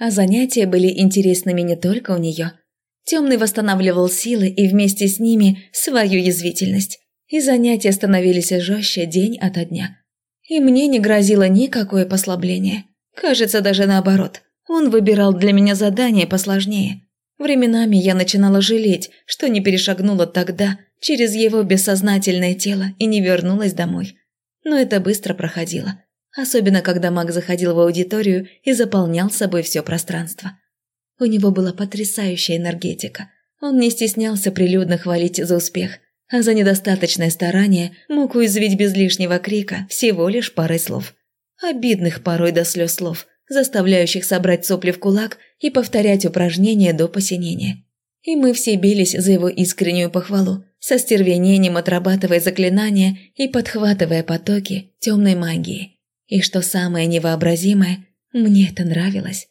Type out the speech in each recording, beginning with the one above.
А занятия были интересными не только у нее. Темный восстанавливал силы и вместе с ними свою язвительность. И занятия становились жестче день ото дня. И мне не грозило никакое послабление. Кажется, даже наоборот. Он выбирал для меня задания посложнее. Временами я начинала жалеть, что не перешагнула тогда через его бессознательное тело и не вернулась домой. Но это быстро проходило. Особенно, когда маг заходил в аудиторию и заполнял собой все пространство. У него была потрясающая энергетика. Он не стеснялся прилюдно хвалить за успех, а за недостаточное старание мог уязвить без лишнего крика всего лишь парой слов. Обидных порой до слез слов, заставляющих собрать сопли в кулак и повторять упражнения до посинения. И мы все бились за его искреннюю похвалу, со стервенением отрабатывая заклинания и подхватывая потоки темной магии. И что самое невообразимое, мне это нравилось.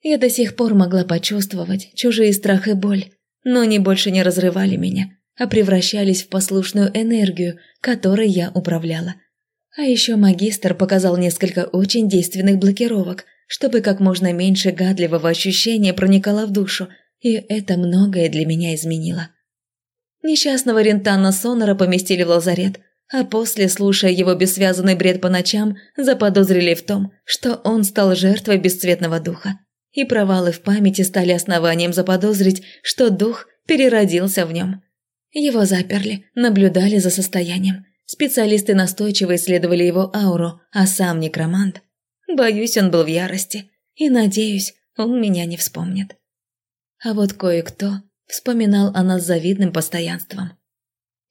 Я до сих пор могла почувствовать чужие страх и боль, но они больше не разрывали меня, а превращались в послушную энергию, которой я управляла. А еще магистр показал несколько очень действенных блокировок, чтобы как можно меньше гадливого ощущения проникало в душу, и это многое для меня изменило. Несчастного Рентана Сонора поместили в лазарет, а после, слушая его бессвязанный бред по ночам, заподозрили в том, что он стал жертвой бесцветного духа. И провалы в памяти стали основанием заподозрить, что дух переродился в нем. Его заперли, наблюдали за состоянием. Специалисты настойчиво исследовали его ауру, а сам некромант... Боюсь, он был в ярости. И надеюсь, он меня не вспомнит. А вот кое-кто вспоминал о нас завидным постоянством.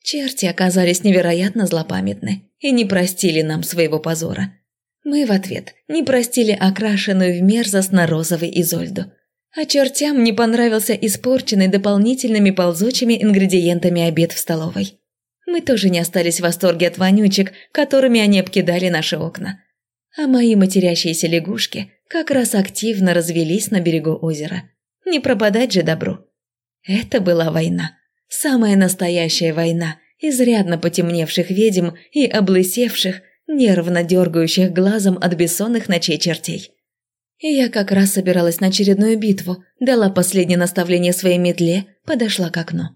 Черти оказались невероятно злопамятны и не простили нам своего позора. Мы в ответ не простили окрашенную в мерзостно-розовый Изольду. А чертям не понравился испорченный дополнительными ползучими ингредиентами обед в столовой. Мы тоже не остались в восторге от вонючек, которыми они обкидали наши окна. А мои матерящиеся лягушки как раз активно развелись на берегу озера. Не пропадать же добру. Это была война. Самая настоящая война, изрядно потемневших ведьм и облысевших, нервно дергающих глазом от бессонных ночей чертей. И я как раз собиралась на очередную битву, дала последнее наставление своей метле, подошла к окну.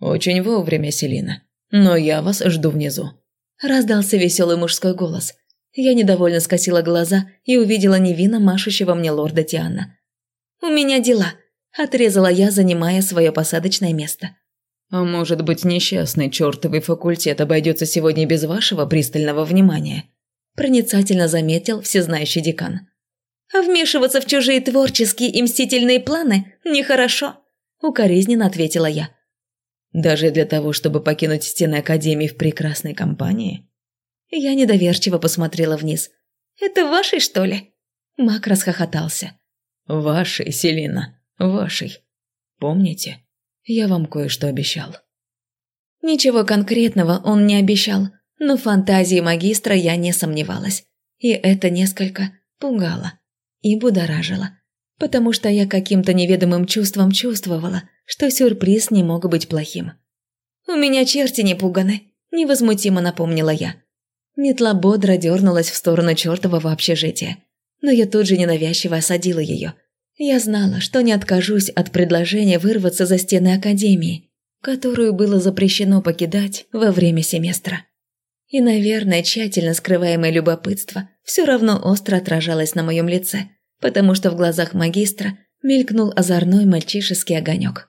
«Очень вовремя, Селина. Но я вас жду внизу». Раздался веселый мужской голос. Я недовольно скосила глаза и увидела невинно машущего мне лорда Тиана. «У меня дела», – отрезала я, занимая свое посадочное место. «А может быть, несчастный чертовый факультет обойдется сегодня без вашего пристального внимания?» – проницательно заметил всезнающий декан. «А вмешиваться в чужие творческие и мстительные планы нехорошо», – укоризненно ответила я. «Даже для того, чтобы покинуть стены Академии в прекрасной компании?» Я недоверчиво посмотрела вниз. «Это вашей, что ли?» Мак расхохотался. «Вашей, Селина, вашей. Помните, я вам кое-что обещал». Ничего конкретного он не обещал, но фантазии магистра я не сомневалась. И это несколько пугало и будоражило, потому что я каким-то неведомым чувством чувствовала, что сюрприз не мог быть плохим. «У меня черти не пуганы», – невозмутимо напомнила я. Метла бодро дернулась в сторону чертового общежития, но я тут же ненавязчиво осадила ее. Я знала, что не откажусь от предложения вырваться за стены Академии, которую было запрещено покидать во время семестра. И, наверное, тщательно скрываемое любопытство все равно остро отражалось на моем лице, потому что в глазах магистра мелькнул озорной мальчишеский огонек.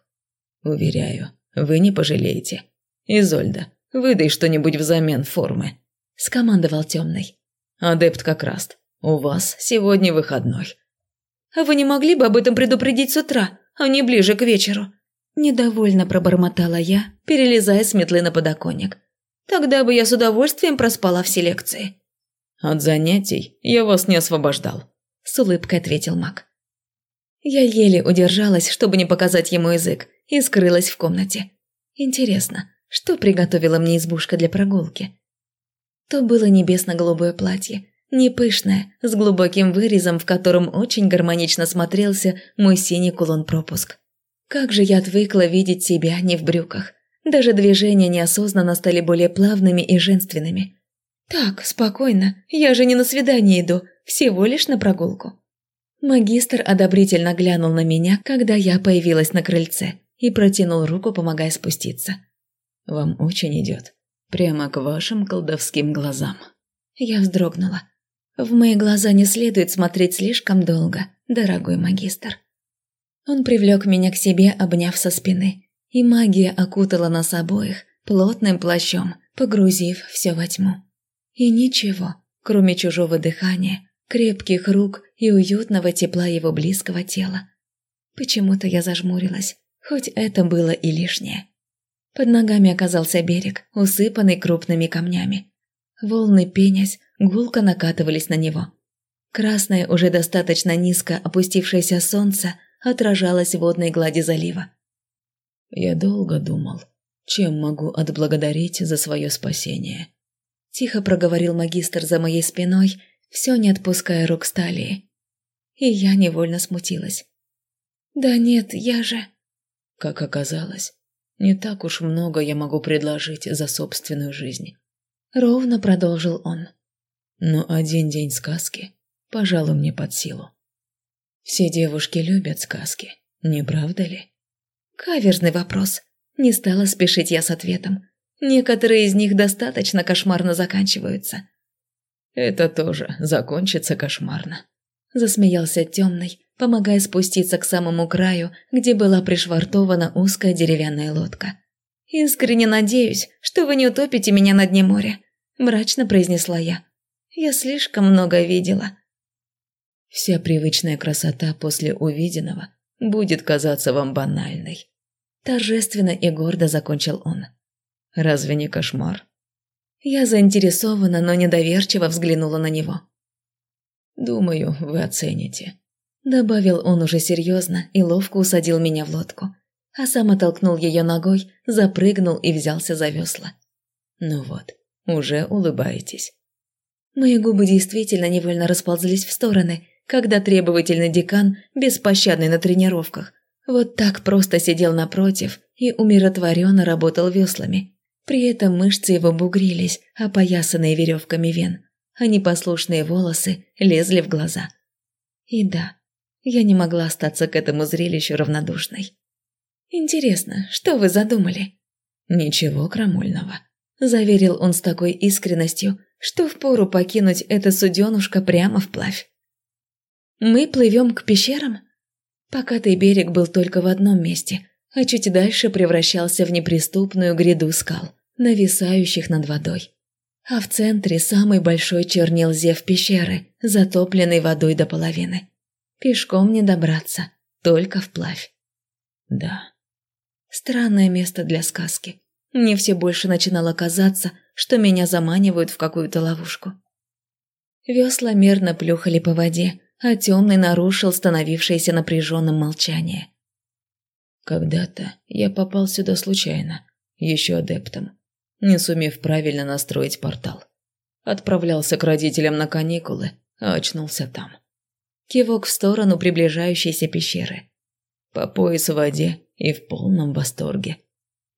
«Уверяю, вы не пожалеете. Изольда, выдай что-нибудь взамен формы», – скомандовал темный. «Адепт как раз. У вас сегодня выходной». «А вы не могли бы об этом предупредить с утра, а не ближе к вечеру?» Недовольно пробормотала я, перелезая с метлы на подоконник. «Тогда бы я с удовольствием проспала все лекции». «От занятий я вас не освобождал», – с улыбкой ответил маг. Я еле удержалась, чтобы не показать ему язык, и скрылась в комнате. Интересно, что приготовила мне избушка для прогулки? То было небесно-голубое платье, не пышное, с глубоким вырезом, в котором очень гармонично смотрелся мой синий кулон-пропуск. Как же я отвыкла видеть себя не в брюках. Даже движения неосознанно стали более плавными и женственными. Так, спокойно, я же не на свидание иду, всего лишь на прогулку. Магистр одобрительно глянул на меня, когда я появилась на крыльце, и протянул руку, помогая спуститься. «Вам очень идет. Прямо к вашим колдовским глазам». Я вздрогнула. В мои глаза не следует смотреть слишком долго, дорогой магистр. Он привлек меня к себе, обняв со спины, и магия окутала нас обоих плотным плащом, погрузив все во тьму. И ничего, кроме чужого дыхания, крепких рук и уютного тепла его близкого тела. Почему-то я зажмурилась, хоть это было и лишнее. Под ногами оказался берег, усыпанный крупными камнями. Волны пенясь, гулко накатывались на него. Красное, уже достаточно низко опустившееся солнце отражалось в водной глади залива. «Я долго думал, чем могу отблагодарить за свое спасение», – тихо проговорил магистр за моей спиной все не отпуская рук Сталии. И я невольно смутилась. «Да нет, я же...» Как оказалось, не так уж много я могу предложить за собственную жизнь. Ровно продолжил он. Но один день сказки, пожалуй, мне под силу. Все девушки любят сказки, не правда ли? Каверзный вопрос. Не стала спешить я с ответом. Некоторые из них достаточно кошмарно заканчиваются. Это тоже закончится кошмарно. Засмеялся темный, помогая спуститься к самому краю, где была пришвартована узкая деревянная лодка. «Искренне надеюсь, что вы не утопите меня на дне моря», – мрачно произнесла я. «Я слишком много видела». Вся привычная красота после увиденного будет казаться вам банальной. Торжественно и гордо закончил он. Разве не кошмар? Я заинтересована, но недоверчиво взглянула на него. «Думаю, вы оцените», – добавил он уже серьезно и ловко усадил меня в лодку, а сам оттолкнул ее ногой, запрыгнул и взялся за весла. «Ну вот, уже улыбаетесь». Мои губы действительно невольно расползлись в стороны, когда требовательный декан, беспощадный на тренировках, вот так просто сидел напротив и умиротворенно работал веслами, при этом мышцы его бугрились, опоясанные веревками вен, а непослушные волосы лезли в глаза. И да, я не могла остаться к этому зрелищу равнодушной. «Интересно, что вы задумали?» «Ничего крамольного», – заверил он с такой искренностью, что впору покинуть это суденушка прямо вплавь. «Мы плывем к пещерам?» Покатый берег был только в одном месте, а чуть дальше превращался в неприступную гряду скал нависающих над водой. А в центре самый большой чернил зев пещеры, затопленный водой до половины. Пешком не добраться, только вплавь. Да. Странное место для сказки. Мне все больше начинало казаться, что меня заманивают в какую-то ловушку. Весла мерно плюхали по воде, а темный нарушил становившееся напряженным молчание. Когда-то я попал сюда случайно, еще адептом не сумев правильно настроить портал. Отправлялся к родителям на каникулы, а очнулся там. Кивок в сторону приближающейся пещеры. По пояс в воде и в полном восторге.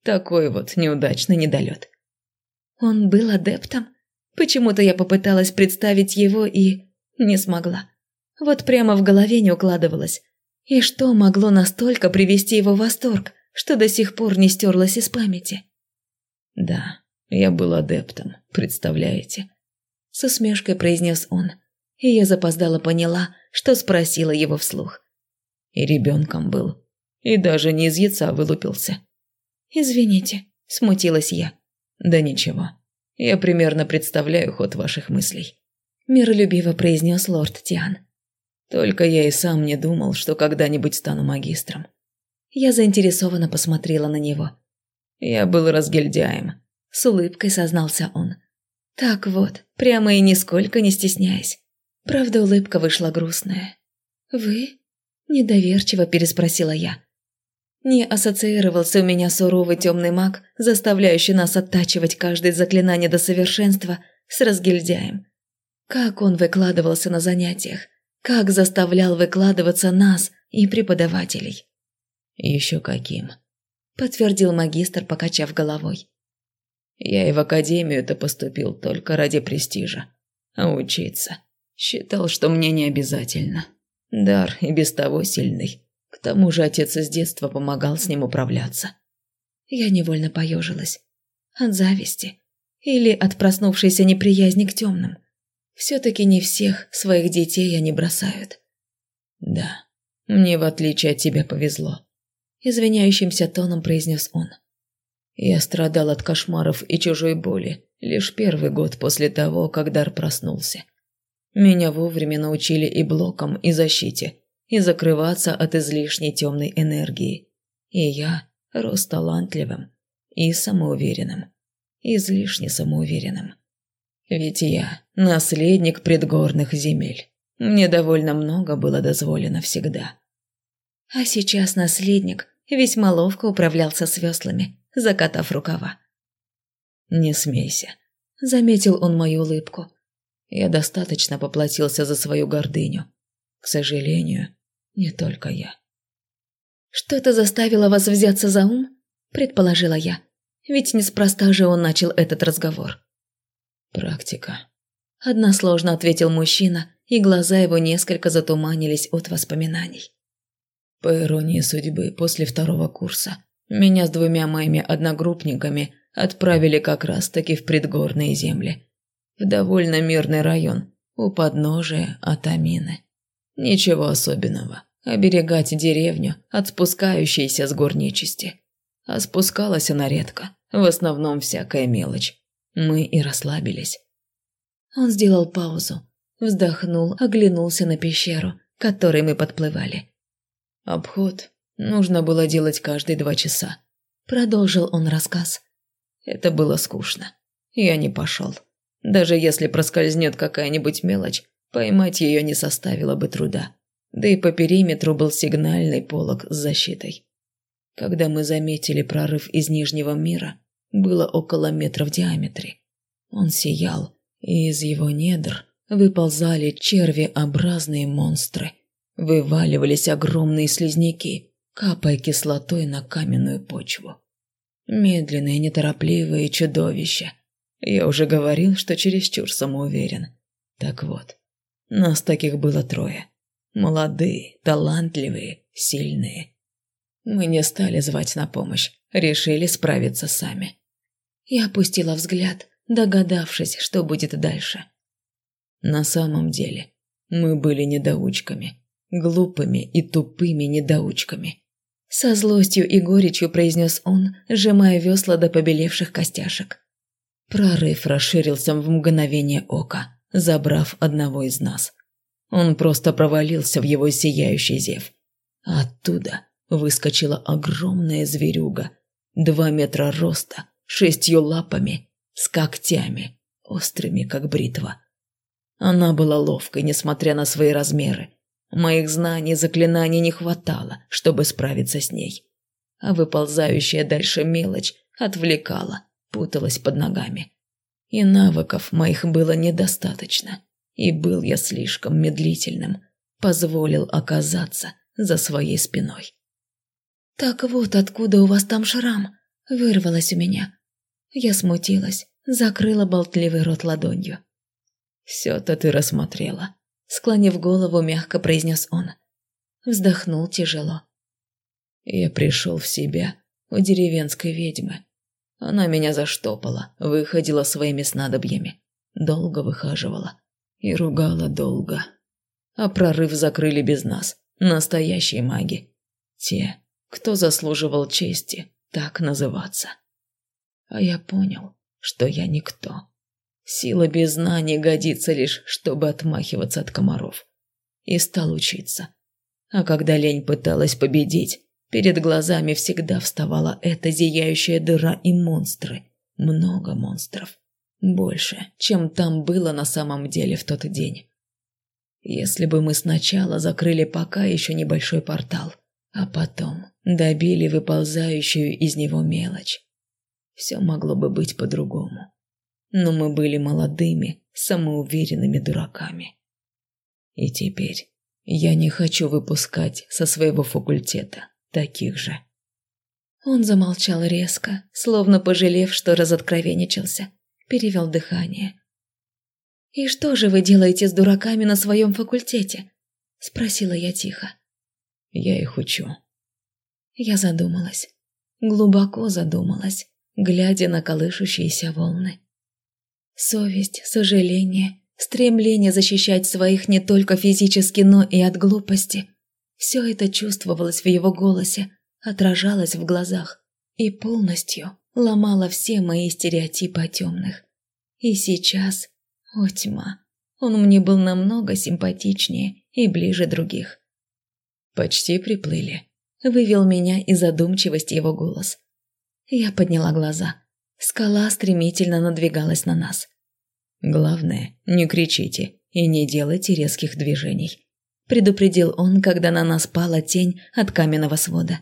Такой вот неудачный недолет. Он был адептом? Почему-то я попыталась представить его и... не смогла. Вот прямо в голове не укладывалось. И что могло настолько привести его в восторг, что до сих пор не стерлось из памяти? «Да, я был адептом, представляете?» С усмешкой произнес он, и я запоздала поняла, что спросила его вслух. И ребенком был, и даже не из яйца вылупился. «Извините», – смутилась я. «Да ничего, я примерно представляю ход ваших мыслей», – миролюбиво произнес лорд Тиан. «Только я и сам не думал, что когда-нибудь стану магистром». Я заинтересованно посмотрела на него. Я был разгильдяем, с улыбкой сознался он. Так вот, прямо и нисколько не стесняясь. Правда, улыбка вышла грустная. «Вы?» – недоверчиво переспросила я. Не ассоциировался у меня суровый темный маг, заставляющий нас оттачивать каждое заклинание до совершенства, с разгильдяем. Как он выкладывался на занятиях, как заставлял выкладываться нас и преподавателей. Еще каким подтвердил магистр, покачав головой. Я и в академию-то поступил только ради престижа. А учиться? Считал, что мне не обязательно. Дар и без того сильный. К тому же отец с детства помогал с ним управляться. Я невольно поежилась. От зависти. Или от проснувшейся неприязни к темным. Все-таки не всех своих детей они бросают. Да, мне в отличие от тебя повезло. Извиняющимся тоном произнес он. Я страдал от кошмаров и чужой боли лишь первый год после того, как дар проснулся. Меня вовремя научили и блокам, и защите, и закрываться от излишней темной энергии. И я рос талантливым и самоуверенным, излишне самоуверенным. Ведь я наследник предгорных земель. Мне довольно много было дозволено всегда. А сейчас наследник весьма ловко управлялся с веслами, закатав рукава. «Не смейся», — заметил он мою улыбку. «Я достаточно поплатился за свою гордыню. К сожалению, не только я». «Что-то заставило вас взяться за ум?» – предположила я. Ведь неспроста же он начал этот разговор. «Практика», – односложно ответил мужчина, и глаза его несколько затуманились от воспоминаний. По иронии судьбы, после второго курса меня с двумя моими одногруппниками отправили как раз-таки в предгорные земли. В довольно мирный район, у подножия Атамины. Ничего особенного. Оберегать деревню от спускающейся с гор нечисти. А спускалась она редко. В основном всякая мелочь. Мы и расслабились. Он сделал паузу, вздохнул, оглянулся на пещеру, которой мы подплывали. Обход нужно было делать каждые два часа. Продолжил он рассказ. Это было скучно. Я не пошел. Даже если проскользнет какая-нибудь мелочь, поймать ее не составило бы труда. Да и по периметру был сигнальный полог с защитой. Когда мы заметили прорыв из Нижнего мира, было около метра в диаметре. Он сиял, и из его недр выползали червеобразные монстры. Вываливались огромные слизняки, капая кислотой на каменную почву. Медленные, неторопливые чудовища. Я уже говорил, что чересчур самоуверен. Так вот, нас таких было трое. Молодые, талантливые, сильные. Мы не стали звать на помощь, решили справиться сами. Я опустила взгляд, догадавшись, что будет дальше. На самом деле, мы были недоучками, глупыми и тупыми недоучками. Со злостью и горечью произнес он, сжимая весла до побелевших костяшек. Прорыв расширился в мгновение ока, забрав одного из нас. Он просто провалился в его сияющий зев. Оттуда выскочила огромная зверюга, два метра роста, шестью лапами, с когтями, острыми, как бритва. Она была ловкой, несмотря на свои размеры, Моих знаний заклинаний не хватало, чтобы справиться с ней. А выползающая дальше мелочь отвлекала, путалась под ногами. И навыков моих было недостаточно. И был я слишком медлительным. Позволил оказаться за своей спиной. «Так вот откуда у вас там шрам?» – вырвалось у меня. Я смутилась, закрыла болтливый рот ладонью. «Все-то ты рассмотрела», Склонив голову, мягко произнес он. Вздохнул тяжело. Я пришел в себя у деревенской ведьмы. Она меня заштопала, выходила своими снадобьями. Долго выхаживала. И ругала долго. А прорыв закрыли без нас. Настоящие маги. Те, кто заслуживал чести так называться. А я понял, что я никто. Сила без знаний годится лишь, чтобы отмахиваться от комаров. И стал учиться. А когда лень пыталась победить, перед глазами всегда вставала эта зияющая дыра и монстры. Много монстров. Больше, чем там было на самом деле в тот день. Если бы мы сначала закрыли пока еще небольшой портал, а потом добили выползающую из него мелочь, все могло бы быть по-другому но мы были молодыми, самоуверенными дураками. И теперь я не хочу выпускать со своего факультета таких же. Он замолчал резко, словно пожалев, что разоткровенничался, перевел дыхание. «И что же вы делаете с дураками на своем факультете?» Спросила я тихо. Я их учу. Я задумалась. Глубоко задумалась, глядя на колышущиеся волны. Совесть, сожаление, стремление защищать своих не только физически, но и от глупости. Все это чувствовалось в его голосе, отражалось в глазах и полностью ломало все мои стереотипы о темных. И сейчас, о тьма, он мне был намного симпатичнее и ближе других. «Почти приплыли», – вывел меня из задумчивости его голос. Я подняла глаза. Скала стремительно надвигалась на нас. «Главное, не кричите и не делайте резких движений», – предупредил он, когда на нас пала тень от каменного свода.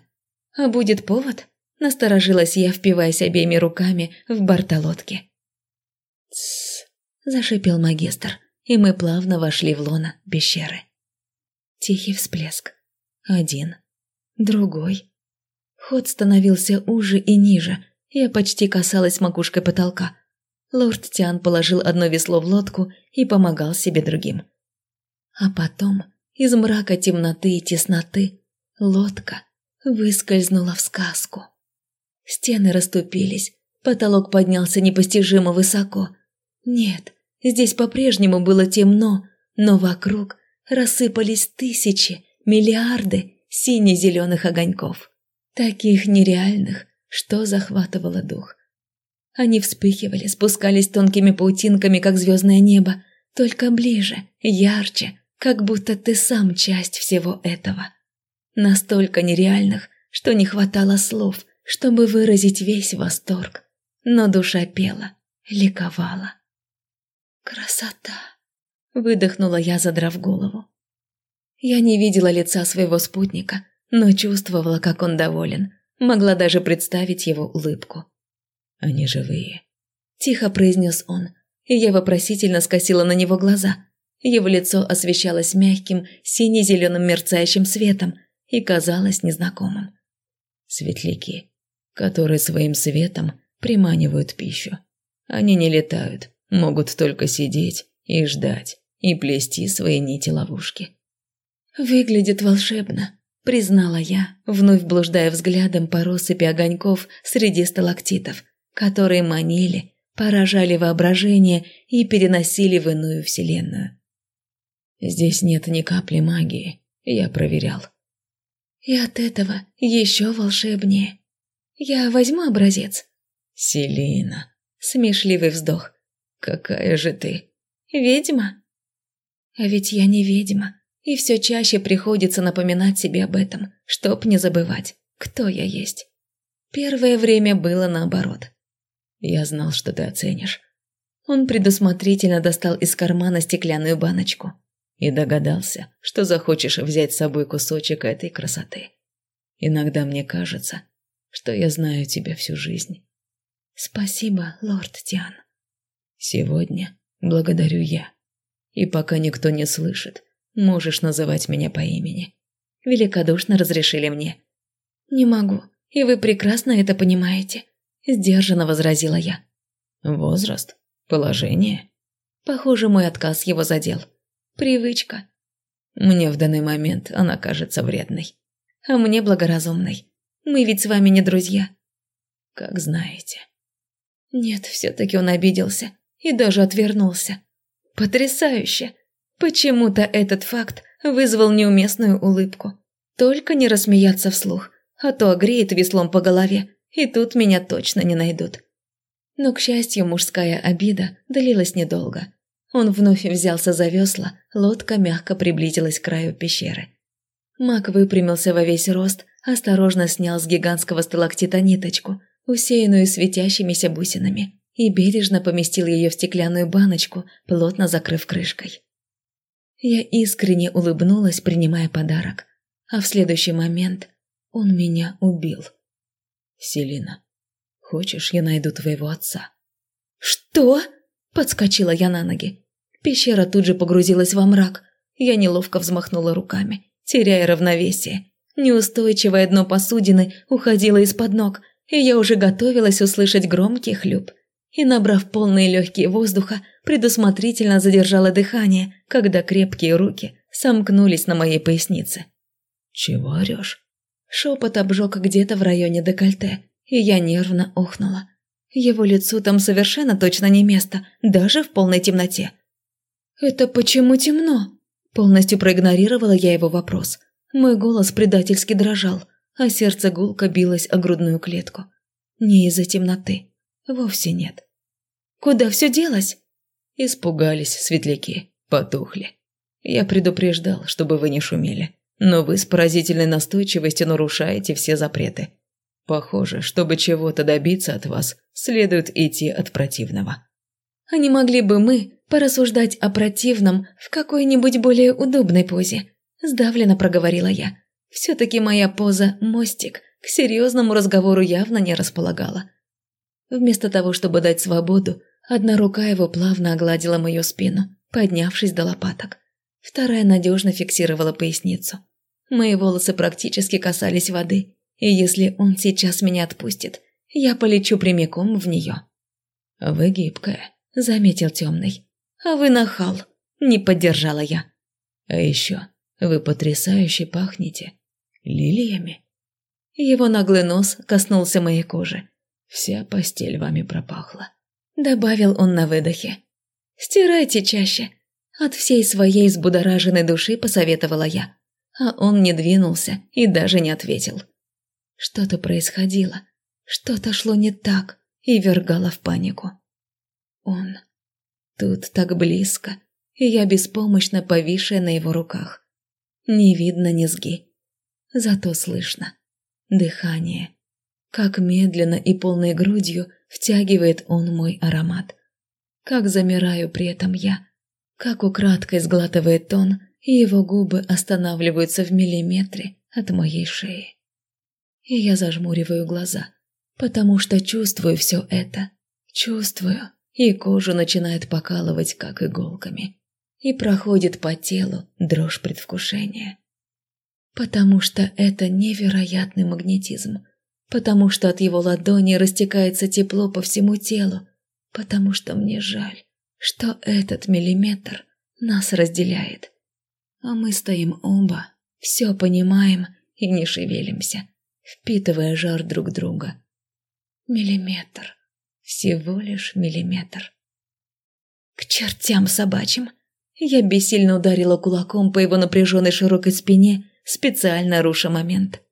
«А будет повод?» – насторожилась я, впиваясь обеими руками в борта лодки. «Тссс», – зашипел магистр, и мы плавно вошли в лоно пещеры. Тихий всплеск. Один. Другой. Ход становился уже и ниже. Я почти касалась макушкой потолка. Лорд Тиан положил одно весло в лодку и помогал себе другим. А потом, из мрака темноты и тесноты, лодка выскользнула в сказку. Стены расступились, потолок поднялся непостижимо высоко. Нет, здесь по-прежнему было темно, но вокруг рассыпались тысячи, миллиарды сине-зеленых огоньков. Таких нереальных, что захватывало дух. Они вспыхивали, спускались тонкими паутинками, как звездное небо, только ближе, ярче, как будто ты сам часть всего этого. Настолько нереальных, что не хватало слов, чтобы выразить весь восторг. Но душа пела, ликовала. «Красота!» – выдохнула я, задрав голову. Я не видела лица своего спутника, но чувствовала, как он доволен. Могла даже представить его улыбку. «Они живые», – тихо произнес он, и я вопросительно скосила на него глаза. Его лицо освещалось мягким, сине-зеленым мерцающим светом и казалось незнакомым. «Светляки, которые своим светом приманивают пищу. Они не летают, могут только сидеть и ждать, и плести свои нити-ловушки». «Выглядит волшебно», – признала я, вновь блуждая взглядом по россыпи огоньков среди сталактитов, которые манили, поражали воображение и переносили в иную вселенную. «Здесь нет ни капли магии, я проверял». «И от этого еще волшебнее. Я возьму образец». «Селина», – смешливый вздох. «Какая же ты?» «Ведьма?» «А ведь я не ведьма». И все чаще приходится напоминать себе об этом, чтоб не забывать, кто я есть. Первое время было наоборот. Я знал, что ты оценишь. Он предусмотрительно достал из кармана стеклянную баночку. И догадался, что захочешь взять с собой кусочек этой красоты. Иногда мне кажется, что я знаю тебя всю жизнь. Спасибо, лорд Тиан. Сегодня благодарю я. И пока никто не слышит, Можешь называть меня по имени. Великодушно разрешили мне. Не могу, и вы прекрасно это понимаете. Сдержанно возразила я. Возраст? Положение? Похоже, мой отказ его задел. Привычка. Мне в данный момент она кажется вредной. А мне благоразумной. Мы ведь с вами не друзья. Как знаете. Нет, все-таки он обиделся и даже отвернулся. Потрясающе! Почему-то этот факт вызвал неуместную улыбку. Только не рассмеяться вслух, а то огреет веслом по голове, и тут меня точно не найдут. Но, к счастью, мужская обида длилась недолго. Он вновь взялся за весла, лодка мягко приблизилась к краю пещеры. Маг выпрямился во весь рост, осторожно снял с гигантского сталактита ниточку, усеянную светящимися бусинами, и бережно поместил ее в стеклянную баночку, плотно закрыв крышкой. Я искренне улыбнулась, принимая подарок, а в следующий момент он меня убил. «Селина, хочешь, я найду твоего отца?» «Что?» – подскочила я на ноги. Пещера тут же погрузилась во мрак. Я неловко взмахнула руками, теряя равновесие. Неустойчивое дно посудины уходило из-под ног, и я уже готовилась услышать громкий хлюп и, набрав полные легкие воздуха, предусмотрительно задержала дыхание, когда крепкие руки сомкнулись на моей пояснице. «Чего орешь?» Шепот обжег где-то в районе декольте, и я нервно охнула. Его лицу там совершенно точно не место, даже в полной темноте. «Это почему темно?» Полностью проигнорировала я его вопрос. Мой голос предательски дрожал, а сердце гулко билось о грудную клетку. Не из-за темноты. Вовсе нет. «Куда все делось?» Испугались светляки, потухли. Я предупреждал, чтобы вы не шумели, но вы с поразительной настойчивостью нарушаете все запреты. Похоже, чтобы чего-то добиться от вас, следует идти от противного. А не могли бы мы порассуждать о противном в какой-нибудь более удобной позе? Сдавленно проговорила я. Все-таки моя поза «мостик» к серьезному разговору явно не располагала. Вместо того, чтобы дать свободу, одна рука его плавно огладила мою спину, поднявшись до лопаток. Вторая надежно фиксировала поясницу. Мои волосы практически касались воды, и если он сейчас меня отпустит, я полечу прямиком в нее. «Вы гибкая», – заметил темный. «А вы нахал», – не поддержала я. «А еще вы потрясающе пахнете лилиями». Его наглый нос коснулся моей кожи. «Вся постель вами пропахла», – добавил он на выдохе. «Стирайте чаще», – от всей своей взбудораженной души посоветовала я. А он не двинулся и даже не ответил. Что-то происходило, что-то шло не так и вергало в панику. Он тут так близко, и я беспомощно повисшая на его руках. Не видно низги, зато слышно дыхание, как медленно и полной грудью втягивает он мой аромат. Как замираю при этом я, как украдкой сглатывает он, и его губы останавливаются в миллиметре от моей шеи и я зажмуриваю глаза, потому что чувствую все это. Чувствую, и кожу начинает покалывать, как иголками. И проходит по телу дрожь предвкушения. Потому что это невероятный магнетизм. Потому что от его ладони растекается тепло по всему телу. Потому что мне жаль, что этот миллиметр нас разделяет. А мы стоим оба, все понимаем и не шевелимся впитывая жар друг друга. Миллиметр. Всего лишь миллиметр. К чертям собачьим! Я бессильно ударила кулаком по его напряженной широкой спине, специально руша момент.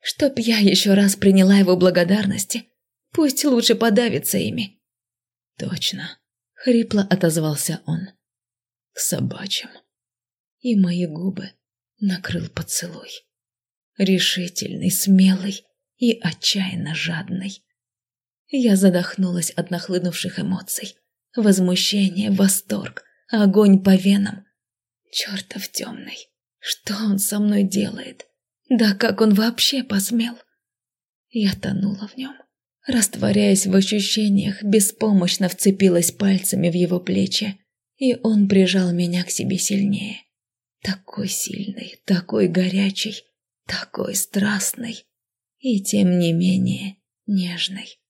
Чтоб я еще раз приняла его благодарности, пусть лучше подавится ими. Точно, хрипло отозвался он. К собачьим. И мои губы накрыл поцелуй решительный, смелый и отчаянно жадный. Я задохнулась от нахлынувших эмоций. Возмущение, восторг, огонь по венам. Чертов темный, что он со мной делает? Да как он вообще посмел? Я тонула в нем. Растворяясь в ощущениях, беспомощно вцепилась пальцами в его плечи, и он прижал меня к себе сильнее. Такой сильный, такой горячий, такой страстный и тем не менее нежный.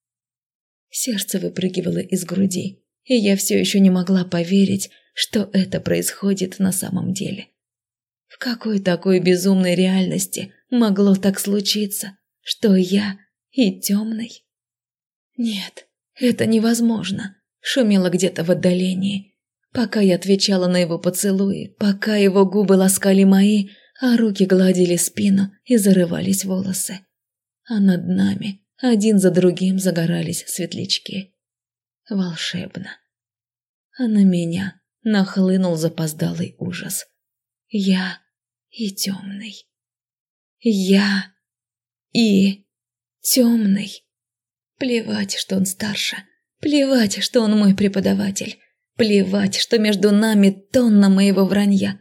Сердце выпрыгивало из груди, и я все еще не могла поверить, что это происходит на самом деле. В какой такой безумной реальности могло так случиться, что я и темный? Нет, это невозможно, шумело где-то в отдалении. Пока я отвечала на его поцелуи, пока его губы ласкали мои, а руки гладили спину и зарывались волосы. А над нами один за другим загорались светлячки. Волшебно. А на меня нахлынул запоздалый ужас. Я и темный. Я и темный. Плевать, что он старше. Плевать, что он мой преподаватель. Плевать, что между нами тонна моего вранья.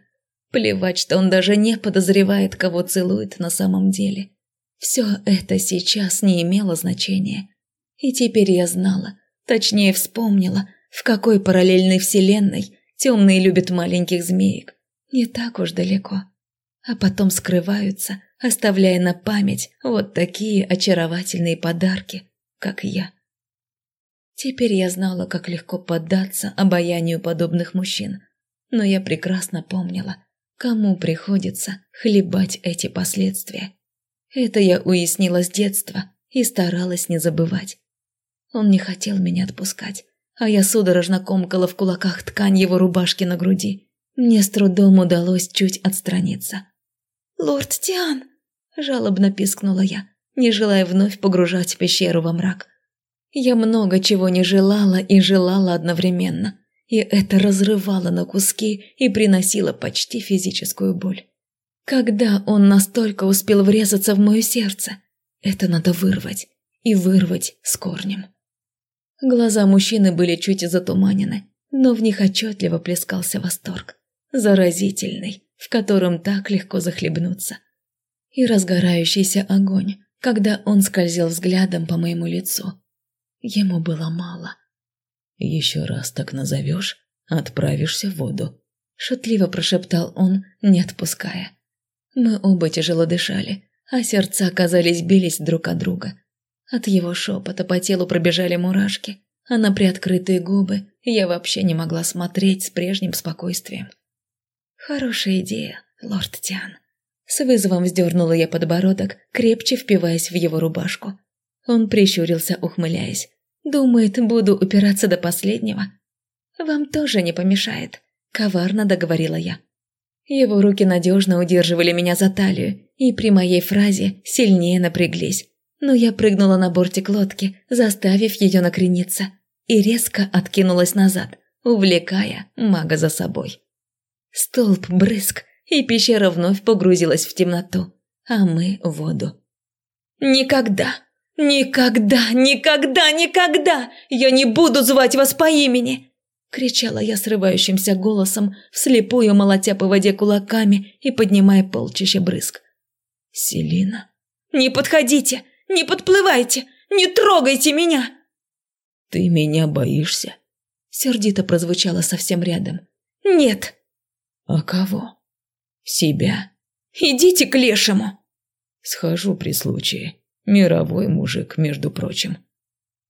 Плевать, что он даже не подозревает, кого целует на самом деле. Все это сейчас не имело значения. И теперь я знала, точнее вспомнила, в какой параллельной вселенной темные любят маленьких змеек. Не так уж далеко. А потом скрываются, оставляя на память вот такие очаровательные подарки, как я. Теперь я знала, как легко поддаться обаянию подобных мужчин. Но я прекрасно помнила – кому приходится хлебать эти последствия. Это я уяснила с детства и старалась не забывать. Он не хотел меня отпускать, а я судорожно комкала в кулаках ткань его рубашки на груди. Мне с трудом удалось чуть отстраниться. «Лорд Тиан!» – жалобно пискнула я, не желая вновь погружать пещеру во мрак. Я много чего не желала и желала одновременно, и это разрывало на куски и приносило почти физическую боль. Когда он настолько успел врезаться в мое сердце? Это надо вырвать. И вырвать с корнем. Глаза мужчины были чуть затуманены, но в них отчетливо плескался восторг. Заразительный, в котором так легко захлебнуться. И разгорающийся огонь, когда он скользил взглядом по моему лицу. Ему было мало. «Еще раз так назовешь, отправишься в воду», – шутливо прошептал он, не отпуская. Мы оба тяжело дышали, а сердца, казались, бились друг от друга. От его шепота по телу пробежали мурашки, а на приоткрытые губы я вообще не могла смотреть с прежним спокойствием. «Хорошая идея, лорд Тиан». С вызовом вздернула я подбородок, крепче впиваясь в его рубашку. Он прищурился, ухмыляясь. «Думает, буду упираться до последнего?» «Вам тоже не помешает», – коварно договорила я. Его руки надежно удерживали меня за талию, и при моей фразе сильнее напряглись. Но я прыгнула на бортик лодки, заставив ее накрениться, и резко откинулась назад, увлекая мага за собой. Столб брызг, и пещера вновь погрузилась в темноту, а мы в воду. «Никогда, никогда, никогда, никогда я не буду звать вас по имени!» Кричала я срывающимся голосом, вслепую молотя по воде кулаками и поднимая полчища брызг. «Селина?» «Не подходите! Не подплывайте! Не трогайте меня!» «Ты меня боишься?» Сердито прозвучало совсем рядом. «Нет!» «А кого?» «Себя». «Идите к лешему!» «Схожу при случае. Мировой мужик, между прочим».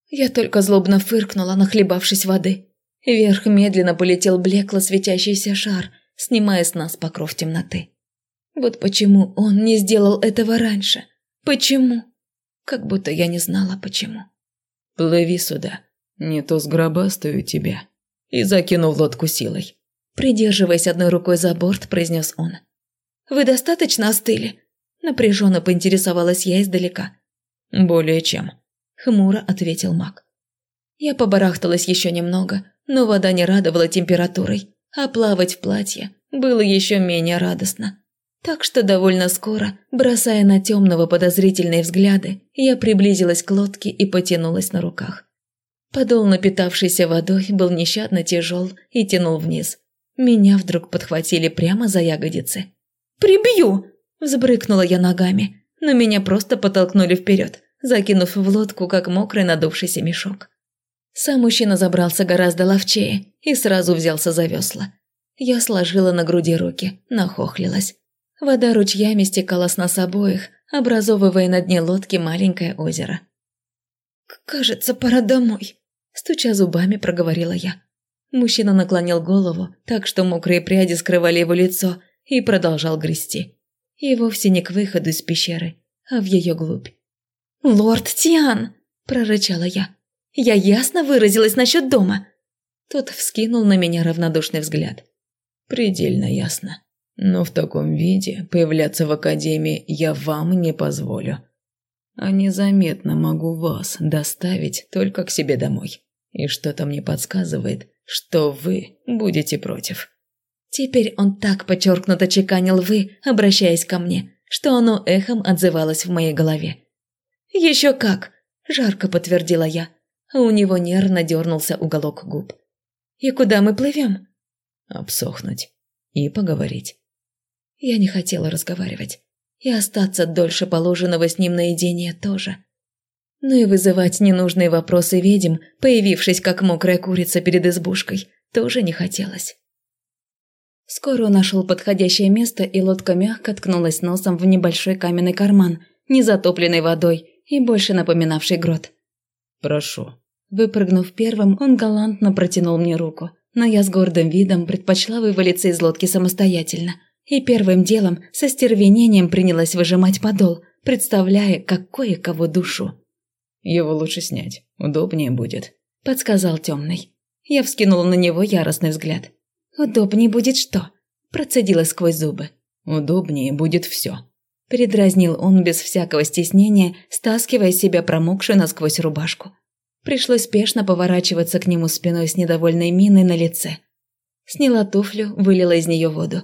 Я только злобно фыркнула, нахлебавшись воды. Вверх медленно полетел блекло светящийся шар, снимая с нас покров темноты. Вот почему он не сделал этого раньше? Почему? Как будто я не знала, почему. «Плыви сюда, не то сгробастаю тебя». И закинул лодку силой. Придерживаясь одной рукой за борт, произнес он. «Вы достаточно остыли?» Напряженно поинтересовалась я издалека. «Более чем», — хмуро ответил маг. Я побарахталась еще немного, но вода не радовала температурой, а плавать в платье было еще менее радостно. Так что довольно скоро, бросая на темного подозрительные взгляды, я приблизилась к лодке и потянулась на руках. Подол, напитавшийся водой, был нещадно тяжел и тянул вниз. Меня вдруг подхватили прямо за ягодицы. «Прибью!» – взбрыкнула я ногами, но меня просто подтолкнули вперед, закинув в лодку, как мокрый надувшийся мешок. Сам мужчина забрался гораздо ловчее и сразу взялся за весла. Я сложила на груди руки, нахохлилась. Вода ручьями стекала с нас обоих, образовывая на дне лодки маленькое озеро. «Кажется, пора домой», – стуча зубами, проговорила я. Мужчина наклонил голову, так что мокрые пряди скрывали его лицо, и продолжал грести. И вовсе не к выходу из пещеры, а в ее глубь. «Лорд Тиан!» – прорычала я. Я ясно выразилась насчет дома?» Тот вскинул на меня равнодушный взгляд. «Предельно ясно. Но в таком виде появляться в академии я вам не позволю. А незаметно могу вас доставить только к себе домой. И что-то мне подсказывает, что вы будете против». Теперь он так подчеркнуто чеканил «вы», обращаясь ко мне, что оно эхом отзывалось в моей голове. «Еще как!» – жарко подтвердила я а у него нервно дернулся уголок губ. «И куда мы плывем?» «Обсохнуть и поговорить». Я не хотела разговаривать. И остаться дольше положенного с ним наедине тоже. Ну и вызывать ненужные вопросы ведьм, появившись как мокрая курица перед избушкой, тоже не хотелось. Скоро он нашел подходящее место, и лодка мягко ткнулась носом в небольшой каменный карман, не затопленный водой и больше напоминавший грот. «Прошу». Выпрыгнув первым, он галантно протянул мне руку, но я с гордым видом предпочла вывалиться из лодки самостоятельно И первым делом со стервенением принялась выжимать подол, представляя, какое кого душу. «Его лучше снять, удобнее будет», – подсказал темный. Я вскинула на него яростный взгляд. «Удобнее будет что?» – процедила сквозь зубы. «Удобнее будет все», – передразнил он без всякого стеснения, стаскивая себя промокшую насквозь рубашку. Пришлось спешно поворачиваться к нему спиной с недовольной миной на лице. Сняла туфлю, вылила из нее воду.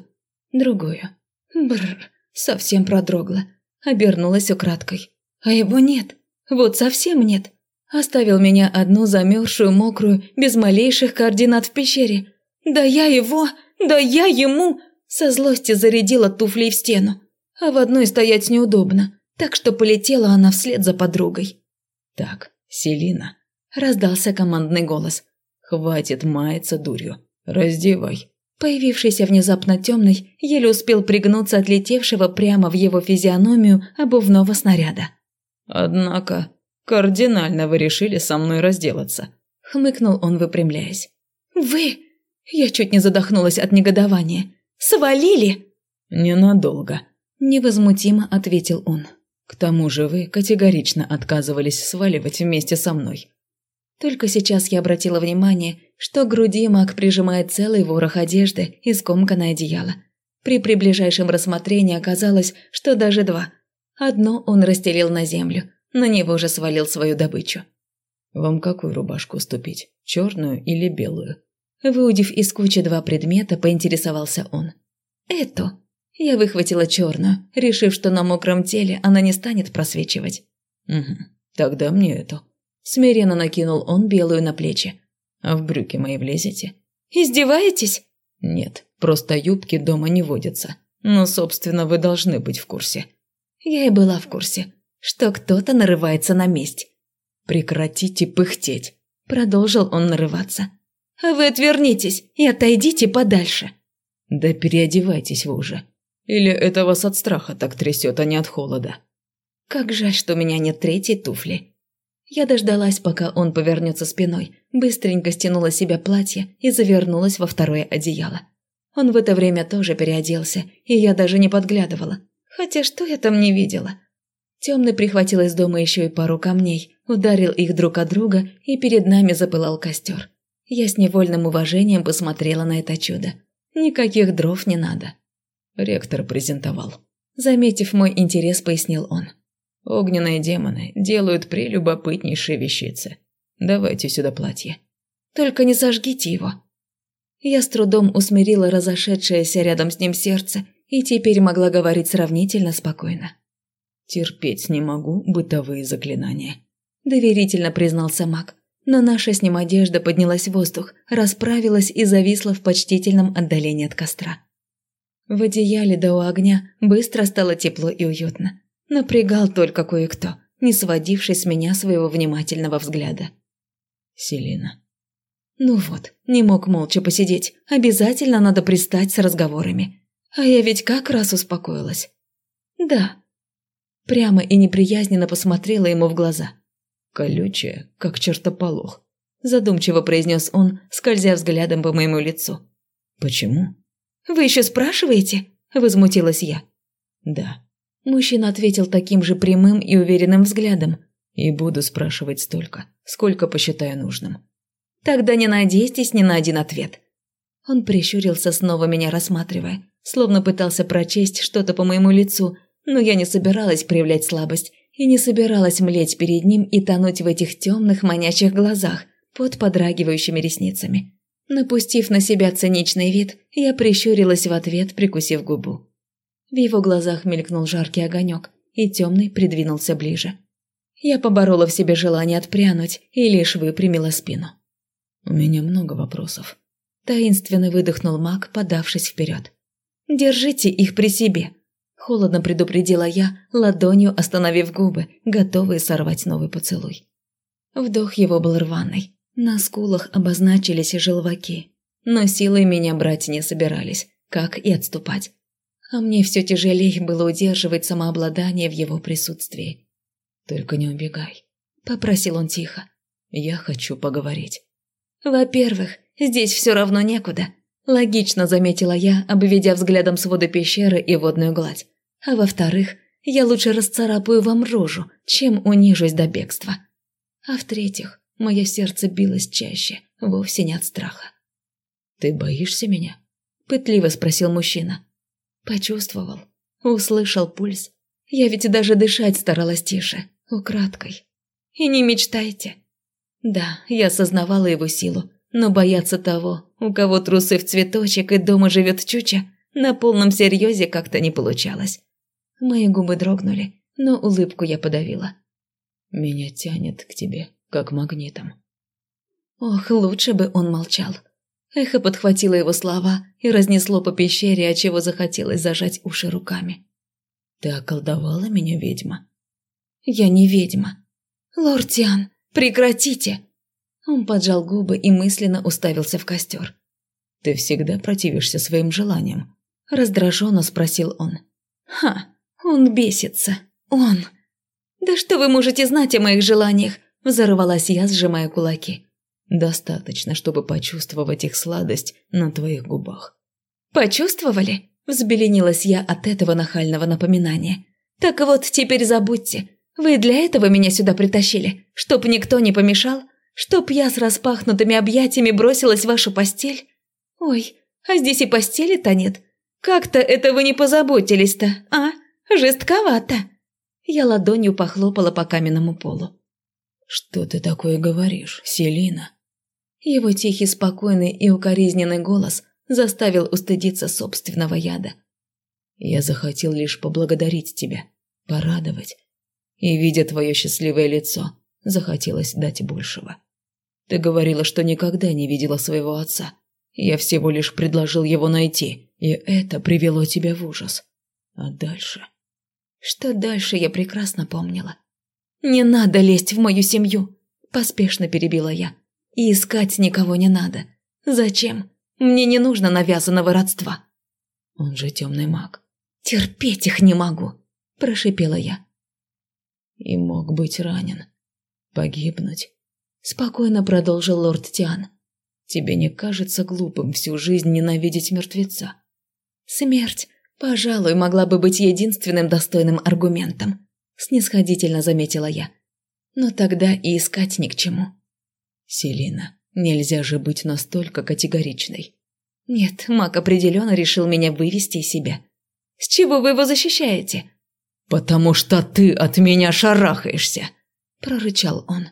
Другую. Бррр, совсем продрогла. Обернулась украдкой. А его нет. Вот совсем нет. Оставил меня одну замерзшую, мокрую, без малейших координат в пещере. Да я его, да я ему! Со злости зарядила туфлей в стену. А в одной стоять неудобно, так что полетела она вслед за подругой. «Так, Селина», – раздался командный голос. «Хватит маяться дурью. Раздевай». Появившийся внезапно темный еле успел пригнуться от летевшего прямо в его физиономию обувного снаряда. «Однако, кардинально вы решили со мной разделаться», – хмыкнул он, выпрямляясь. «Вы...» – я чуть не задохнулась от негодования. «Свалили?» «Ненадолго», – невозмутимо ответил он. «К тому же вы категорично отказывались сваливать вместе со мной». Только сейчас я обратила внимание, что к груди маг прижимает целый ворох одежды и скомканное одеяло. При приближайшем рассмотрении оказалось, что даже два. Одно он расстелил на землю, на него же свалил свою добычу. «Вам какую рубашку уступить, черную или белую?» Выудив из кучи два предмета, поинтересовался он. «Эту». Я выхватила черную, решив, что на мокром теле она не станет просвечивать. «Угу, тогда мне эту». Смиренно накинул он белую на плечи. А в брюки мои влезете? Издеваетесь? Нет, просто юбки дома не водятся. Но, собственно, вы должны быть в курсе. Я и была в курсе, что кто-то нарывается на месть. Прекратите пыхтеть. Продолжил он нарываться. А вы отвернитесь и отойдите подальше. Да переодевайтесь вы уже. Или это вас от страха так трясет, а не от холода? Как жаль, что у меня нет третьей туфли. Я дождалась, пока он повернется спиной, быстренько стянула себя платье и завернулась во второе одеяло. Он в это время тоже переоделся, и я даже не подглядывала. Хотя что я там не видела? Темный прихватил из дома еще и пару камней, ударил их друг от друга, и перед нами запылал костер. Я с невольным уважением посмотрела на это чудо. Никаких дров не надо. Ректор презентовал. Заметив мой интерес, пояснил он. Огненные демоны делают прелюбопытнейшие вещицы. Давайте сюда платье. Только не сожгите его. Я с трудом усмирила разошедшееся рядом с ним сердце и теперь могла говорить сравнительно спокойно. Терпеть не могу бытовые заклинания. Доверительно признался маг. Но наша с ним одежда поднялась в воздух, расправилась и зависла в почтительном отдалении от костра. В одеяле до у огня быстро стало тепло и уютно. Напрягал только кое-кто, не сводивший с меня своего внимательного взгляда. Селина. Ну вот, не мог молча посидеть. Обязательно надо пристать с разговорами. А я ведь как раз успокоилась. Да. Прямо и неприязненно посмотрела ему в глаза. Колючая, как чертополох. Задумчиво произнес он, скользя взглядом по моему лицу. Почему? Вы еще спрашиваете? Возмутилась я. Да. Мужчина ответил таким же прямым и уверенным взглядом. «И буду спрашивать столько, сколько посчитаю нужным». «Тогда не надейтесь ни на один ответ». Он прищурился, снова меня рассматривая, словно пытался прочесть что-то по моему лицу, но я не собиралась проявлять слабость и не собиралась млеть перед ним и тонуть в этих темных манящих глазах под подрагивающими ресницами. Напустив на себя циничный вид, я прищурилась в ответ, прикусив губу. В его глазах мелькнул жаркий огонек, и темный придвинулся ближе. Я поборола в себе желание отпрянуть и лишь выпрямила спину. «У меня много вопросов», – таинственно выдохнул маг, подавшись вперед. «Держите их при себе», – холодно предупредила я, ладонью остановив губы, готовые сорвать новый поцелуй. Вдох его был рваный, на скулах обозначились желваки, но силой меня брать не собирались, как и отступать а мне все тяжелее было удерживать самообладание в его присутствии. «Только не убегай», – попросил он тихо. «Я хочу поговорить». «Во-первых, здесь все равно некуда», – Логично заметила я, обведя взглядом своды пещеры и водную гладь. А во-вторых, я лучше расцарапаю вам рожу, чем унижусь до бегства. А в-третьих, мое сердце билось чаще, вовсе не от страха. «Ты боишься меня?» – пытливо спросил мужчина. Почувствовал, услышал пульс. Я ведь даже дышать старалась тише, украдкой. И не мечтайте. Да, я осознавала его силу, но бояться того, у кого трусы в цветочек и дома живет чуча, на полном серьезе как-то не получалось. Мои губы дрогнули, но улыбку я подавила. «Меня тянет к тебе, как магнитом». Ох, лучше бы он молчал. Эхо подхватило его слова и разнесло по пещере, от чего захотелось зажать уши руками. «Ты околдовала меня, ведьма?» «Я не ведьма». «Лорд Тиан, прекратите!» Он поджал губы и мысленно уставился в костер. «Ты всегда противишься своим желаниям?» Раздраженно спросил он. «Ха, он бесится. Он!» «Да что вы можете знать о моих желаниях?» Взорвалась я, сжимая кулаки. «Достаточно, чтобы почувствовать их сладость на твоих губах». «Почувствовали?» Взбеленилась я от этого нахального напоминания. «Так вот, теперь забудьте. Вы для этого меня сюда притащили? Чтоб никто не помешал? Чтоб я с распахнутыми объятиями бросилась в вашу постель? Ой, а здесь и постели-то нет. Как-то это вы не позаботились-то, а? Жестковато!» Я ладонью похлопала по каменному полу. «Что ты такое говоришь, Селина?» Его тихий, спокойный и укоризненный голос заставил устыдиться собственного яда. «Я захотел лишь поблагодарить тебя, порадовать. И, видя твое счастливое лицо, захотелось дать большего. Ты говорила, что никогда не видела своего отца. Я всего лишь предложил его найти, и это привело тебя в ужас. А дальше...» Что дальше, я прекрасно помнила. «Не надо лезть в мою семью!» – поспешно перебила я. «И искать никого не надо. Зачем? Мне не нужно навязанного родства». «Он же темный маг». «Терпеть их не могу!» – прошипела я. «И мог быть ранен. Погибнуть». Спокойно продолжил лорд Тиан. «Тебе не кажется глупым всю жизнь ненавидеть мертвеца?» «Смерть Пожалуй, могла бы быть единственным достойным аргументом, снисходительно заметила я. Но тогда и искать ни к чему. Селина, нельзя же быть настолько категоричной. Нет, маг определенно решил меня вывести из себя. С чего вы его защищаете? Потому что ты от меня шарахаешься, прорычал он.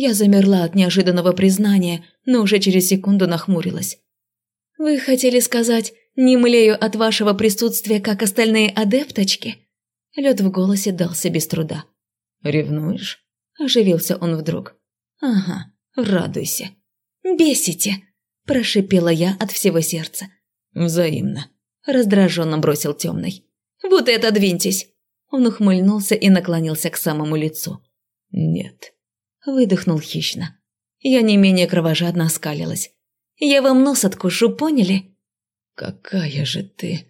Я замерла от неожиданного признания, но уже через секунду нахмурилась. Вы хотели сказать, не млею от вашего присутствия, как остальные адепточки?» Лед в голосе дался без труда. «Ревнуешь?» – оживился он вдруг. «Ага, радуйся». «Бесите!» – прошипела я от всего сердца. «Взаимно», – раздраженно бросил темный. «Вот и отодвиньтесь!» Он ухмыльнулся и наклонился к самому лицу. «Нет», – выдохнул хищно. Я не менее кровожадно оскалилась. «Я вам нос откушу, поняли?» «Какая же ты!»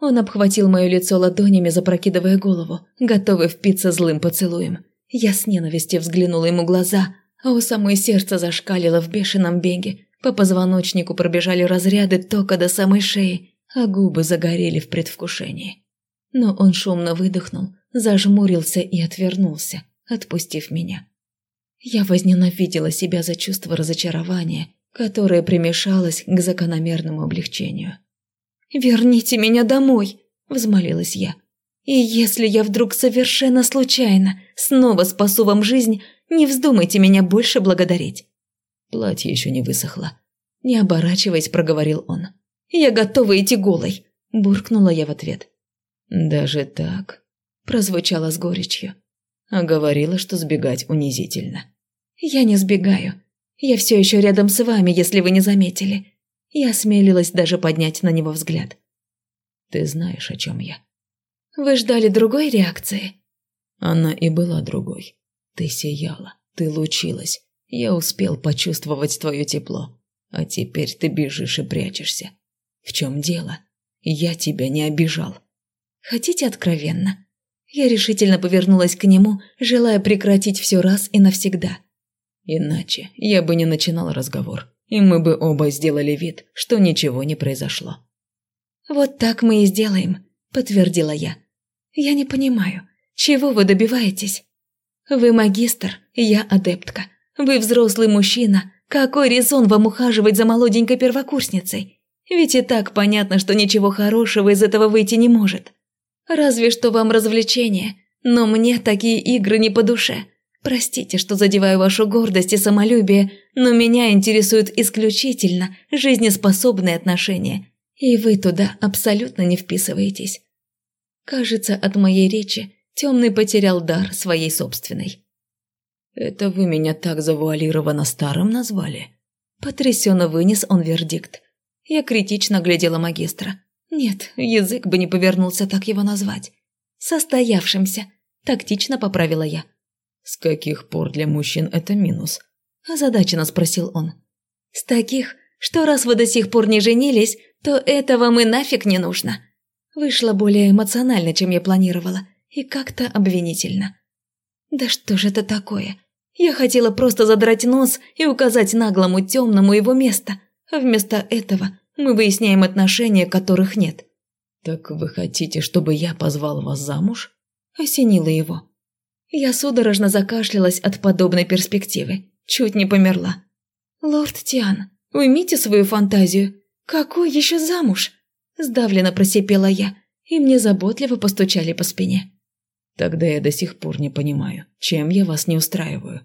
Он обхватил мое лицо ладонями, запрокидывая голову, готовый впиться злым поцелуем. Я с ненавистью взглянула ему в глаза, а у самой сердце зашкалило в бешеном беге. По позвоночнику пробежали разряды тока до самой шеи, а губы загорели в предвкушении. Но он шумно выдохнул, зажмурился и отвернулся, отпустив меня. Я возненавидела себя за чувство разочарования, которое примешалось к закономерному облегчению. «Верните меня домой!» – взмолилась я. «И если я вдруг совершенно случайно снова спасу вам жизнь, не вздумайте меня больше благодарить». Платье еще не высохло. Не оборачиваясь, проговорил он. «Я готова идти голой!» – буркнула я в ответ. «Даже так?» – прозвучало с горечью. А говорила, что сбегать унизительно. «Я не сбегаю. Я все еще рядом с вами, если вы не заметили. Я осмелилась даже поднять на него взгляд. «Ты знаешь, о чем я». «Вы ждали другой реакции?» Она и была другой. Ты сияла, ты лучилась. Я успел почувствовать твое тепло. А теперь ты бежишь и прячешься. В чем дело? Я тебя не обижал. Хотите откровенно? Я решительно повернулась к нему, желая прекратить все раз и навсегда. Иначе я бы не начинал разговор. и мы бы оба сделали вид, что ничего не произошло. «Вот так мы и сделаем», – подтвердила я. «Я не понимаю, чего вы добиваетесь? Вы магистр, я адептка. Вы взрослый мужчина. Какой резон вам ухаживать за молоденькой первокурсницей? Ведь и так понятно, что ничего хорошего из этого выйти не может. Разве что вам развлечение, но мне такие игры не по душе. Простите, что задеваю вашу гордость и самолюбие, но меня интересуют исключительно жизнеспособные отношения, и вы туда абсолютно не вписываетесь. Кажется, от моей речи темный потерял дар своей собственной. «Это вы меня так завуалированно старым назвали?» Потрясенно вынес он вердикт. Я критично глядела магистра. Нет, язык бы не повернулся так его назвать. «Состоявшимся», – тактично поправила я. «С каких пор для мужчин это минус?» – озадаченно спросил он. «С таких, что раз вы до сих пор не женились, то это вам и нафиг не нужно». Вышло более эмоционально, чем я планировала, и как-то обвинительно. «Да что же это такое? Я хотела просто задрать нос и указать наглому темному его место, а вместо этого мы выясняем отношения, которых нет». «Так вы хотите, чтобы я позвал вас замуж?» – осенило его. Я судорожно закашлялась от подобной перспективы. Чуть не померла. «Лорд Тиан, уймите свою фантазию. Какой еще замуж?» Сдавленно просипела я, и мне заботливо постучали по спине. «Тогда я до сих пор не понимаю, чем я вас не устраиваю».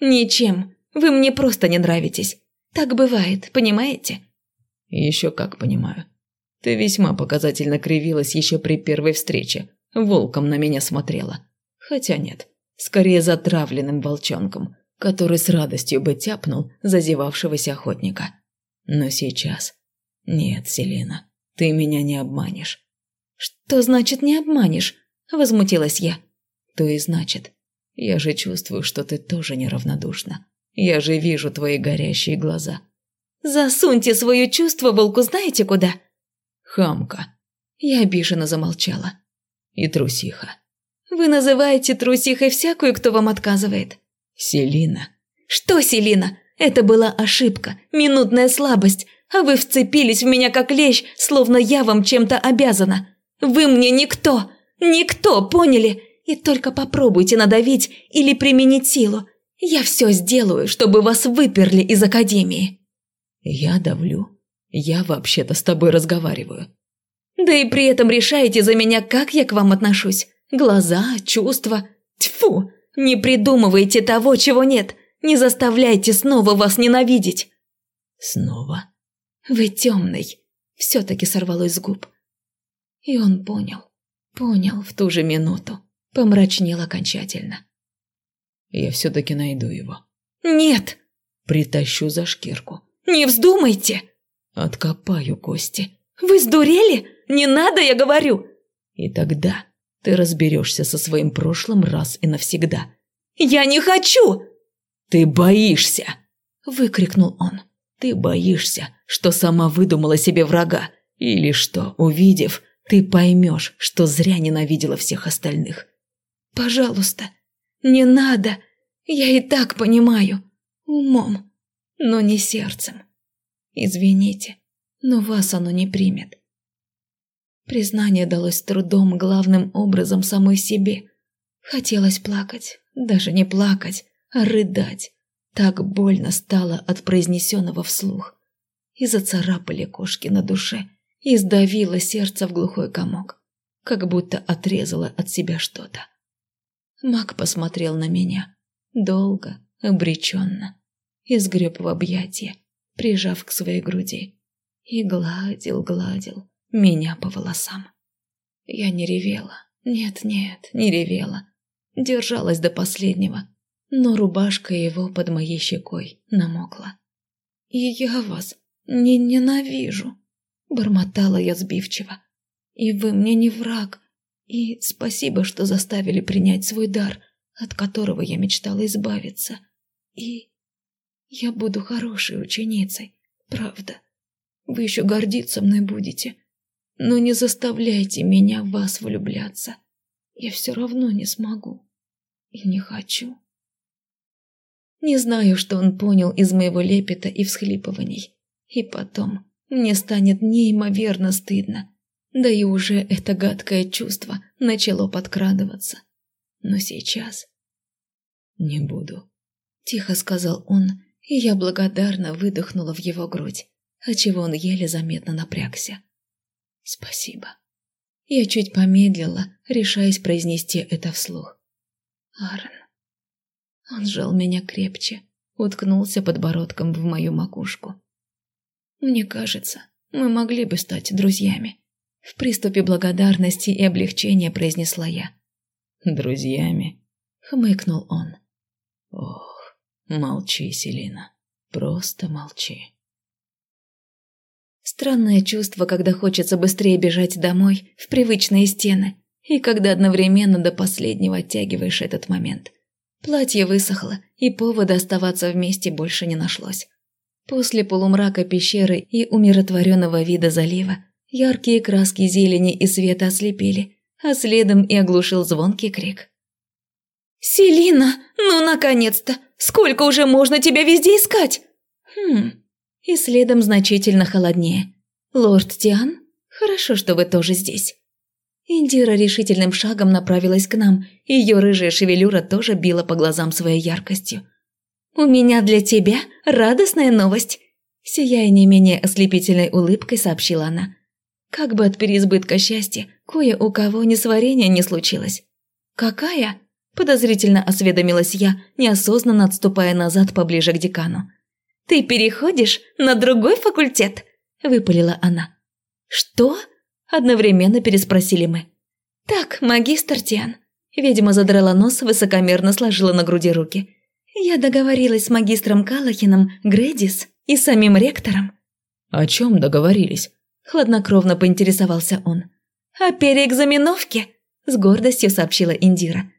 «Ничем. Вы мне просто не нравитесь. Так бывает, понимаете?» «Еще как понимаю. Ты весьма показательно кривилась еще при первой встрече. Волком на меня смотрела. Хотя нет, скорее затравленным волчонком, который с радостью бы тяпнул зазевавшегося охотника. Но сейчас... Нет, Селина, ты меня не обманешь. Что значит не обманешь? Возмутилась я. То и значит. Я же чувствую, что ты тоже неравнодушна. Я же вижу твои горящие глаза. Засуньте свое чувство волку знаете куда? Хамка. Я обиженно замолчала. И трусиха. Вы называете трусихой всякую, кто вам отказывает. Селина. Что, Селина? Это была ошибка, минутная слабость, а вы вцепились в меня как лещ, словно я вам чем-то обязана. Вы мне никто, никто, поняли? И только попробуйте надавить или применить силу. Я все сделаю, чтобы вас выперли из академии. Я давлю. Я вообще-то с тобой разговариваю. Да и при этом решаете за меня, как я к вам отношусь. Глаза, чувства. Тьфу, не придумывайте того, чего нет. Не заставляйте снова вас ненавидеть. Снова? Вы темный. Все-таки сорвалось с губ. И он понял. Понял в ту же минуту. Помрачнел окончательно. Я все-таки найду его. Нет. Притащу за шкирку. Не вздумайте. Откопаю кости. Вы сдурели? Не надо, я говорю. И тогда ты разберешься со своим прошлым раз и навсегда. Я не хочу. Ты боишься, выкрикнул он. Ты боишься, что сама выдумала себе врага, или что, увидев, ты поймешь, что зря ненавидела всех остальных. Пожалуйста, не надо. Я и так понимаю. Умом, но не сердцем. Извините, но вас оно не примет. Признание далось трудом главным образом самой себе. Хотелось плакать, даже не плакать, а рыдать. Так больно стало от произнесенного вслух. И зацарапали кошки на душе, и сдавило сердце в глухой комок, как будто отрезало от себя что-то. Мак посмотрел на меня, долго, обреченно, и сгреб в объятия, прижав к своей груди, и гладил, гладил меня по волосам. Я не ревела, нет-нет, не ревела, держалась до последнего, но рубашка его под моей щекой намокла. «И я вас не ненавижу», — бормотала я сбивчиво. «И вы мне не враг, и спасибо, что заставили принять свой дар, от которого я мечтала избавиться. И я буду хорошей ученицей, правда. Вы еще гордиться мной будете, но не заставляйте меня в вас влюбляться. Я все равно не смогу и не хочу». Не знаю, что он понял из моего лепета и всхлипываний. И потом мне станет неимоверно стыдно. Да и уже это гадкое чувство начало подкрадываться. Но сейчас... «Не буду», – тихо сказал он, и я благодарно выдохнула в его грудь, отчего он еле заметно напрягся. «Спасибо». Я чуть помедлила, решаясь произнести это вслух. «Аарон». Он сжал меня крепче, уткнулся подбородком в мою макушку. «Мне кажется, мы могли бы стать друзьями». В приступе благодарности и облегчения произнесла я. «Друзьями?» — хмыкнул он. «Ох, молчи, Селина, просто молчи». Странное чувство, когда хочется быстрее бежать домой, в привычные стены, и когда одновременно до последнего оттягиваешь этот момент. Платье высохло, и повода оставаться вместе больше не нашлось. После полумрака пещеры и умиротворенного вида залива Яркие краски зелени и света ослепили, а следом и оглушил звонкий крик. «Селина, ну наконец-то! Сколько уже можно тебя везде искать?» «Хм...» И следом значительно холоднее. «Лорд Тиан, хорошо, что вы тоже здесь». Индира решительным шагом направилась к нам, ее рыжая шевелюра тоже била по глазам своей яркостью. «У меня для тебя радостная новость!» Сияя не менее ослепительной улыбкой, сообщила она. Как бы от переизбытка счастья кое у кого несварения не случилось. «Какая?» – подозрительно осведомилась я, неосознанно отступая назад поближе к декану. «Ты переходишь на другой факультет?» – выпалила она. «Что?» – одновременно переспросили мы. «Так, магистр Тиан». Ведьма задрала нос, высокомерно сложила на груди руки. «Я договорилась с магистром Калахином, Грэдис и самим ректором». «О чем договорились?» – хладнокровно поинтересовался он. «О переэкзаменовке», – с гордостью сообщила Индира.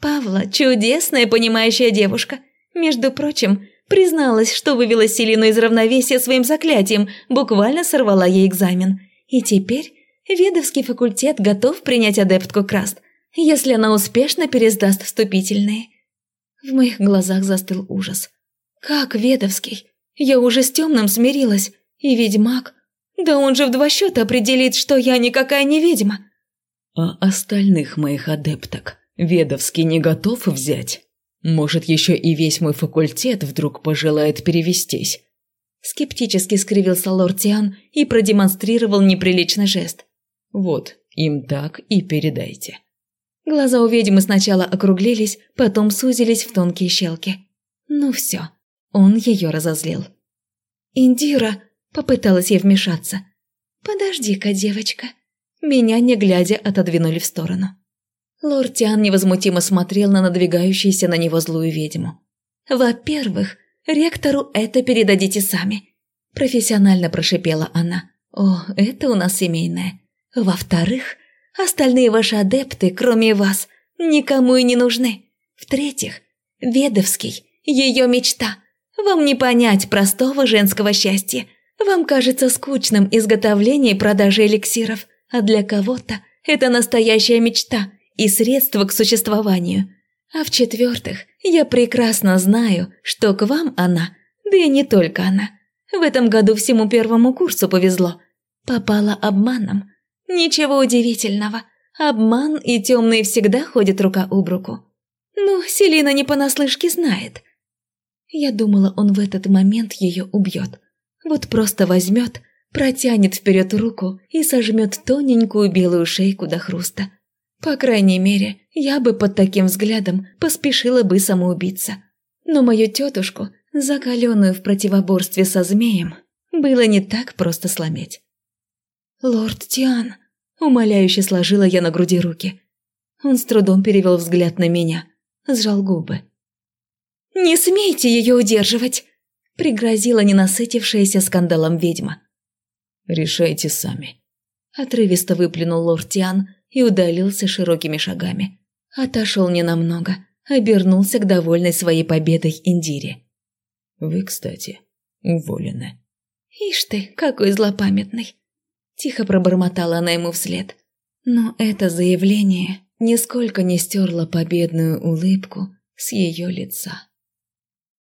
«Павла – чудесная понимающая девушка. Между прочим, призналась, что вывела Селину из равновесия своим заклятием, буквально сорвала ей экзамен. И теперь Ведовский факультет готов принять адептку Краст, если она успешно пересдаст вступительные». В моих глазах застыл ужас. «Как Ведовский? Я уже с темным смирилась, и ведьмак да он же в два счета определит, что я никакая не ведьма. А остальных моих адепток Ведовский не готов взять? Может, еще и весь мой факультет вдруг пожелает перевестись? Скептически скривился лорд Тиан и продемонстрировал неприличный жест. Вот, им так и передайте. Глаза у ведьмы сначала округлились, потом сузились в тонкие щелки. Ну все, он ее разозлил. «Индира!» Попыталась я вмешаться. «Подожди-ка, девочка». Меня, не глядя, отодвинули в сторону. Лорд Тиан невозмутимо смотрел на надвигающуюся на него злую ведьму. «Во-первых, ректору это передадите сами», – профессионально прошипела она. «О, это у нас семейное. Во-вторых, остальные ваши адепты, кроме вас, никому и не нужны. В-третьих, Ведовский – ее мечта. Вам не понять простого женского счастья. Вам кажется скучным изготовление и продажа эликсиров, а для кого-то это настоящая мечта и средство к существованию. А в-четвертых, я прекрасно знаю, что к вам она, да и не только она. В этом году всему первому курсу повезло. Попала обманом. Ничего удивительного. Обман и темные всегда ходят рука об руку. Ну, Селина не понаслышке знает. Я думала, он в этот момент ее убьет. Вот просто возьмет, протянет вперед руку и сожмет тоненькую белую шейку до хруста. По крайней мере, я бы под таким взглядом поспешила бы самоубиться. Но мою тетушку, закаленную в противоборстве со змеем, было не так просто сломить. «Лорд Тиан», — умоляюще сложила я на груди руки. Он с трудом перевел взгляд на меня, сжал губы. «Не смейте ее удерживать!» пригрозила ненасытившаяся скандалом ведьма. «Решайте сами», – отрывисто выплюнул лорд Тиан и удалился широкими шагами. Отошел ненамного, обернулся к довольной своей победой Индире. «Вы, кстати, уволены». «Ишь ты, какой злопамятный!» Тихо пробормотала она ему вслед. Но это заявление нисколько не стерло победную улыбку с ее лица.